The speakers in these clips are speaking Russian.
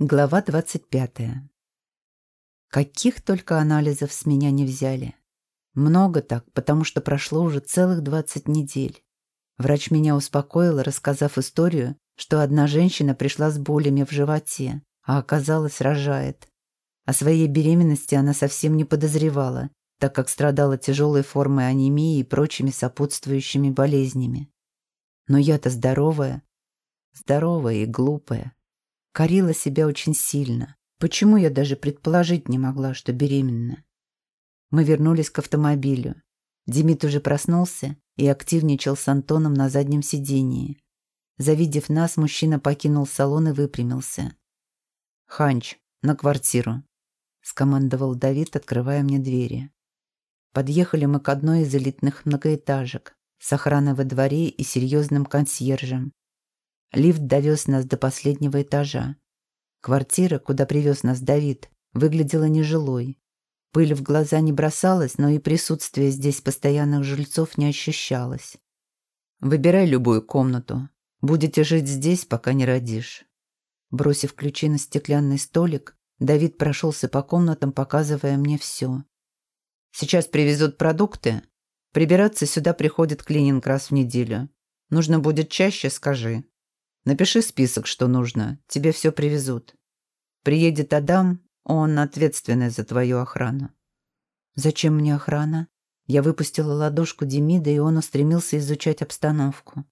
Глава 25. Каких только анализов с меня не взяли. Много так, потому что прошло уже целых 20 недель. Врач меня успокоил, рассказав историю, что одна женщина пришла с болями в животе, а оказалось рожает. О своей беременности она совсем не подозревала, так как страдала тяжелой формой анемии и прочими сопутствующими болезнями. Но я-то здоровая, здоровая и глупая. Корила себя очень сильно. Почему я даже предположить не могла, что беременна? Мы вернулись к автомобилю. Демид уже проснулся и активничал с Антоном на заднем сидении. Завидев нас, мужчина покинул салон и выпрямился. «Ханч, на квартиру», — скомандовал Давид, открывая мне двери. Подъехали мы к одной из элитных многоэтажек с охраной во дворе и серьезным консьержем, Лифт довез нас до последнего этажа. Квартира, куда привез нас Давид, выглядела нежилой. Пыль в глаза не бросалась, но и присутствие здесь постоянных жильцов не ощущалось. «Выбирай любую комнату. Будете жить здесь, пока не родишь». Бросив ключи на стеклянный столик, Давид прошелся по комнатам, показывая мне все. «Сейчас привезут продукты. Прибираться сюда приходит клининг раз в неделю. Нужно будет чаще, скажи. Напиши список, что нужно. Тебе все привезут. Приедет Адам, он ответственный за твою охрану. Зачем мне охрана? Я выпустила ладошку Демида, и он устремился изучать обстановку.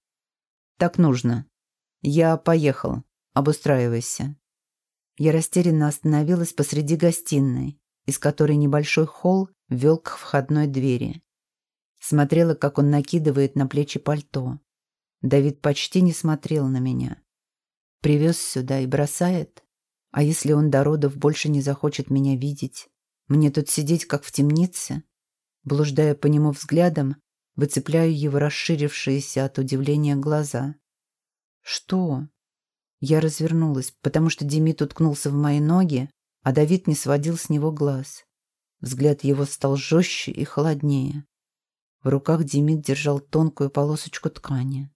Так нужно. Я поехал. Обустраивайся. Я растерянно остановилась посреди гостиной, из которой небольшой холл вел к входной двери. Смотрела, как он накидывает на плечи пальто. Давид почти не смотрел на меня. Привез сюда и бросает? А если он до родов больше не захочет меня видеть? Мне тут сидеть, как в темнице? Блуждая по нему взглядом, выцепляю его расширившиеся от удивления глаза. Что? Я развернулась, потому что Демид уткнулся в мои ноги, а Давид не сводил с него глаз. Взгляд его стал жестче и холоднее. В руках Демид держал тонкую полосочку ткани.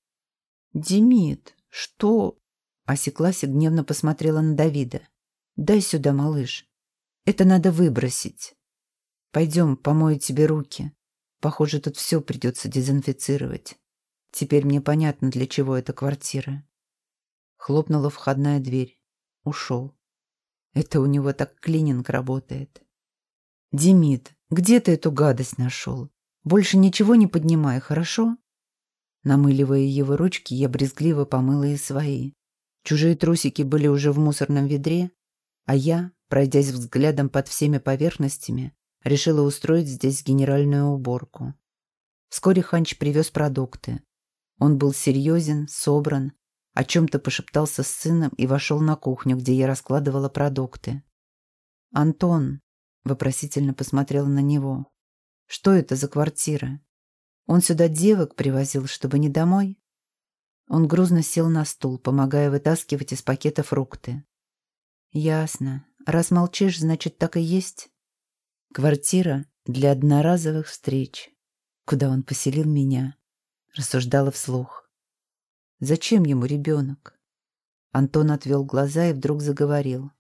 «Демид, что?» Осеклась и гневно посмотрела на Давида. «Дай сюда, малыш. Это надо выбросить. Пойдем, помою тебе руки. Похоже, тут все придется дезинфицировать. Теперь мне понятно, для чего эта квартира». Хлопнула входная дверь. Ушел. Это у него так клининг работает. «Демид, где ты эту гадость нашел? Больше ничего не поднимай, хорошо?» Намыливая его ручки, я брезгливо помыла и свои. Чужие трусики были уже в мусорном ведре, а я, пройдясь взглядом под всеми поверхностями, решила устроить здесь генеральную уборку. Вскоре Ханч привез продукты. Он был серьезен, собран, о чем-то пошептался с сыном и вошел на кухню, где я раскладывала продукты. «Антон», — вопросительно посмотрела на него, — «что это за квартира?» Он сюда девок привозил, чтобы не домой?» Он грузно сел на стул, помогая вытаскивать из пакета фрукты. «Ясно. Раз молчишь, значит, так и есть. Квартира для одноразовых встреч. Куда он поселил меня?» Рассуждала вслух. «Зачем ему ребенок?» Антон отвел глаза и вдруг заговорил.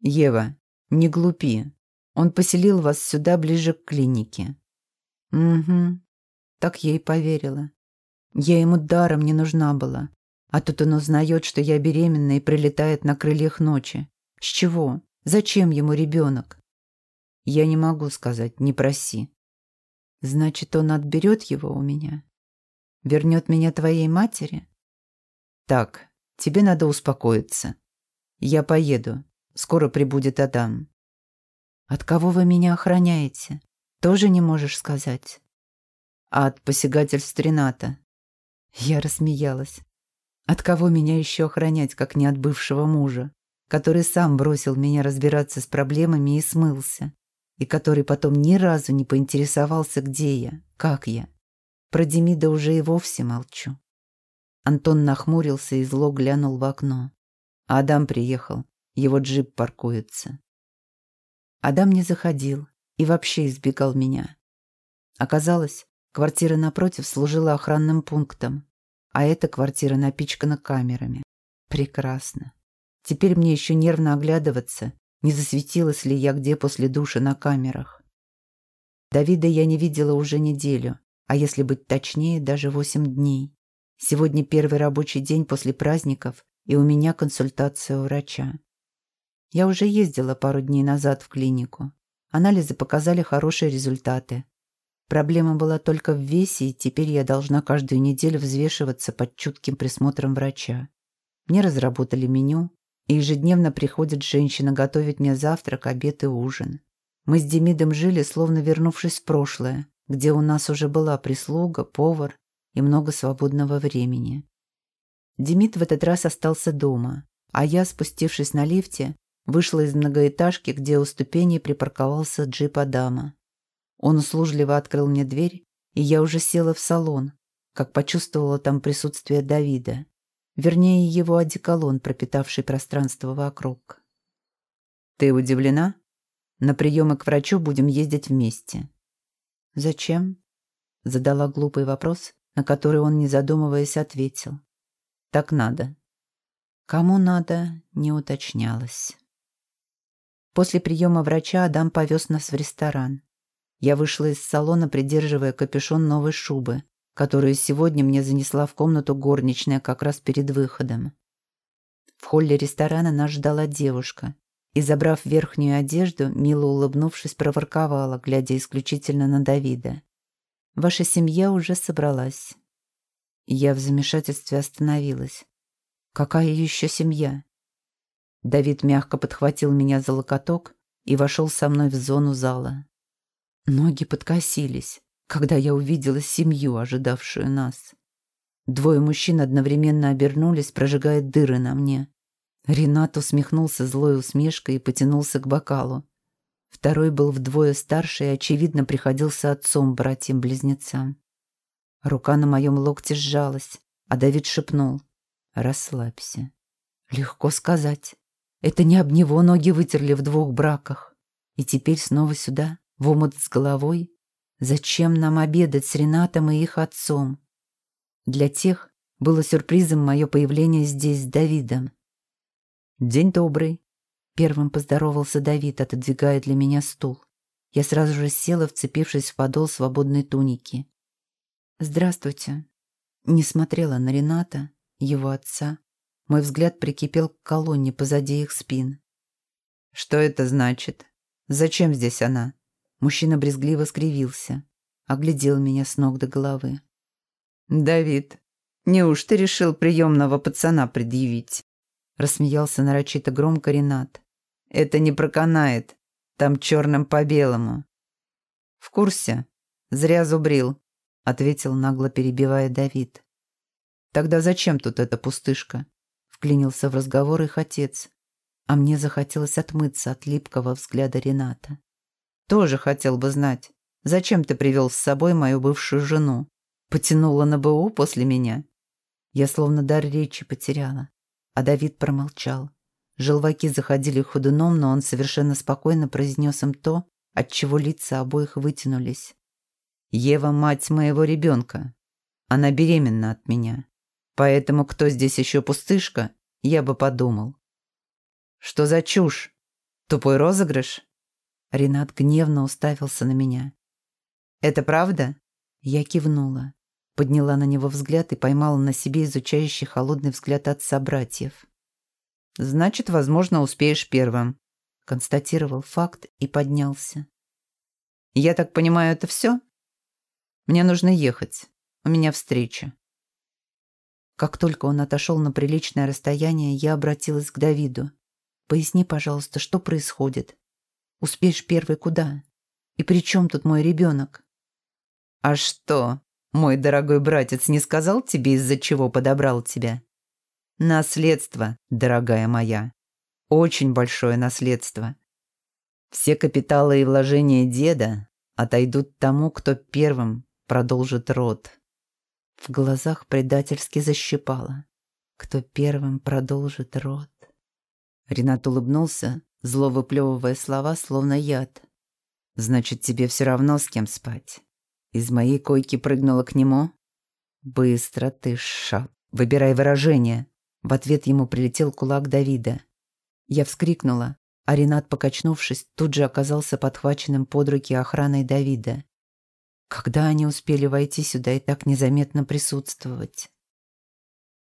«Ева, не глупи. Он поселил вас сюда ближе к клинике». «Угу. Так и поверила. Я ему даром не нужна была. А тут он узнает, что я беременна и прилетает на крыльях ночи. С чего? Зачем ему ребенок? Я не могу сказать, не проси. Значит, он отберет его у меня? Вернет меня твоей матери? Так, тебе надо успокоиться. Я поеду. Скоро прибудет Адам. От кого вы меня охраняете? Тоже не можешь сказать? А от посягательств Рената. Я рассмеялась. От кого меня еще охранять, как не от бывшего мужа, который сам бросил меня разбираться с проблемами и смылся, и который потом ни разу не поинтересовался, где я, как я. Про Демида уже и вовсе молчу. Антон нахмурился и зло глянул в окно. Адам приехал, его джип паркуется. Адам не заходил и вообще избегал меня. Оказалось, Квартира напротив служила охранным пунктом, а эта квартира напичкана камерами. Прекрасно. Теперь мне еще нервно оглядываться, не засветилась ли я где после душа на камерах. Давида я не видела уже неделю, а если быть точнее, даже восемь дней. Сегодня первый рабочий день после праздников, и у меня консультация у врача. Я уже ездила пару дней назад в клинику. Анализы показали хорошие результаты. Проблема была только в весе, и теперь я должна каждую неделю взвешиваться под чутким присмотром врача. Мне разработали меню, и ежедневно приходит женщина готовить мне завтрак, обед и ужин. Мы с Демидом жили, словно вернувшись в прошлое, где у нас уже была прислуга, повар и много свободного времени. Демид в этот раз остался дома, а я, спустившись на лифте, вышла из многоэтажки, где у ступеней припарковался джип Адама. Он услужливо открыл мне дверь, и я уже села в салон, как почувствовала там присутствие Давида. Вернее, его одеколон, пропитавший пространство вокруг. «Ты удивлена? На приемы к врачу будем ездить вместе». «Зачем?» Задала глупый вопрос, на который он, не задумываясь, ответил. «Так надо». Кому надо, не уточнялось. После приема врача Адам повез нас в ресторан. Я вышла из салона, придерживая капюшон новой шубы, которую сегодня мне занесла в комнату горничная как раз перед выходом. В холле ресторана нас ждала девушка и, забрав верхнюю одежду, мило улыбнувшись, проворковала, глядя исключительно на Давида. «Ваша семья уже собралась». Я в замешательстве остановилась. «Какая еще семья?» Давид мягко подхватил меня за локоток и вошел со мной в зону зала. Ноги подкосились когда я увидела семью, ожидавшую нас. Двое мужчин одновременно обернулись, прожигая дыры на мне. Ренат усмехнулся злой усмешкой и потянулся к бокалу. Второй был вдвое старше и, очевидно, приходился отцом братьям-близнецам. Рука на моем локте сжалась, а Давид шепнул. «Расслабься». Легко сказать. Это не об него ноги вытерли в двух браках. И теперь снова сюда, в омут с головой, Зачем нам обедать с Ренатом и их отцом? Для тех было сюрпризом мое появление здесь с Давидом. «День добрый», — первым поздоровался Давид, отодвигая для меня стул. Я сразу же села, вцепившись в подол свободной туники. «Здравствуйте». Не смотрела на Рената, его отца. Мой взгляд прикипел к колонне позади их спин. «Что это значит? Зачем здесь она?» Мужчина брезгливо скривился, оглядел меня с ног до головы. «Давид, неужто решил приемного пацана предъявить?» Рассмеялся нарочито громко Ренат. «Это не проканает. Там черным по белому». «В курсе. Зря зубрил», — ответил нагло перебивая Давид. «Тогда зачем тут эта пустышка?» — вклинился в разговор их отец. А мне захотелось отмыться от липкого взгляда Рената. Тоже хотел бы знать, зачем ты привел с собой мою бывшую жену? Потянула на БУ после меня? Я словно дар речи потеряла. А Давид промолчал. Желваки заходили ходуном, но он совершенно спокойно произнес им то, от чего лица обоих вытянулись. «Ева – мать моего ребенка. Она беременна от меня. Поэтому кто здесь еще пустышка, я бы подумал». «Что за чушь? Тупой розыгрыш?» Ренат гневно уставился на меня. «Это правда?» Я кивнула, подняла на него взгляд и поймала на себе изучающий холодный взгляд отца братьев. «Значит, возможно, успеешь первым», — констатировал факт и поднялся. «Я так понимаю, это все? Мне нужно ехать. У меня встреча». Как только он отошел на приличное расстояние, я обратилась к Давиду. «Поясни, пожалуйста, что происходит?» Успеешь первый куда? И при чем тут мой ребенок? А что, мой дорогой братец не сказал тебе, из-за чего подобрал тебя? Наследство, дорогая моя. Очень большое наследство. Все капиталы и вложения деда отойдут тому, кто первым продолжит род. В глазах предательски защипало. Кто первым продолжит род? Ренат улыбнулся, зло выплевывая слова, словно яд. «Значит, тебе все равно с кем спать». Из моей койки прыгнула к нему. «Быстро ты, ша. Выбирай выражение». В ответ ему прилетел кулак Давида. Я вскрикнула, а Ренат, покачнувшись, тут же оказался подхваченным под руки охраной Давида. Когда они успели войти сюда и так незаметно присутствовать?